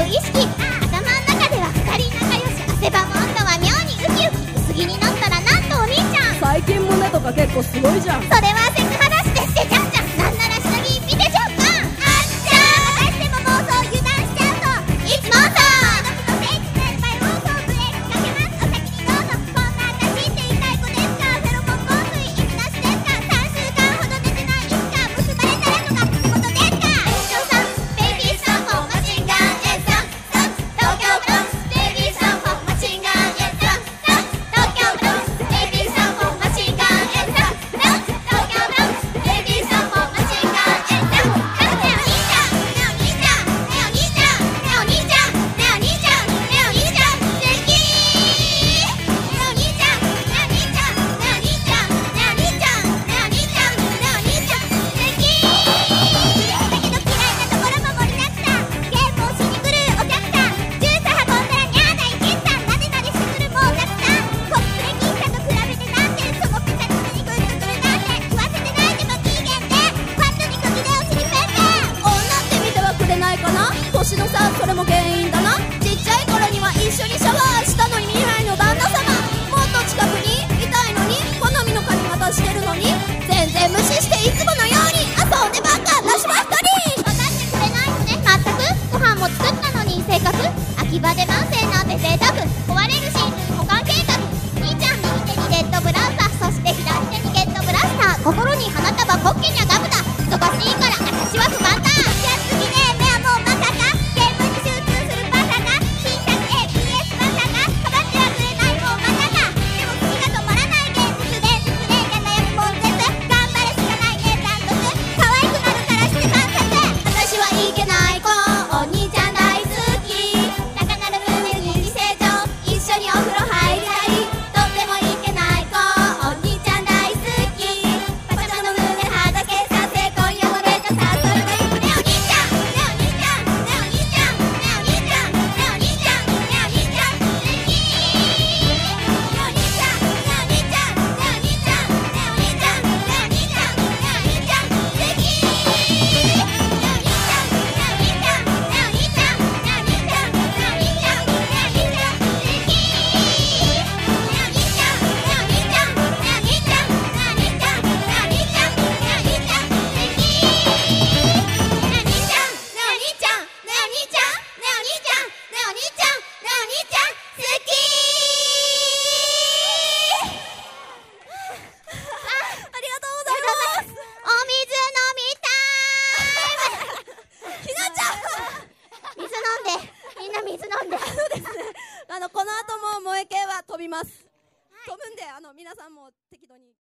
ブ意識。頭の中では2人仲良し。汗ばむ音は妙にウキウキ薄着になったらなんとお兄ちゃん。最近もねとか結構すごいじゃん。それはセク私のさそれも原因だな。ちっちゃい頃には一緒にシャワーしたのに未来の旦那様。もっと近くにいたいのに好みの髪型してるのに。全然無視していつものように遊んでばっか私は一人分かってくれないのねまったくご飯も作ったのに性格秋葉で万世なんて贅沢。あのです。あのこの後も萌え系は飛びます飛ぶんであの皆さんも適度に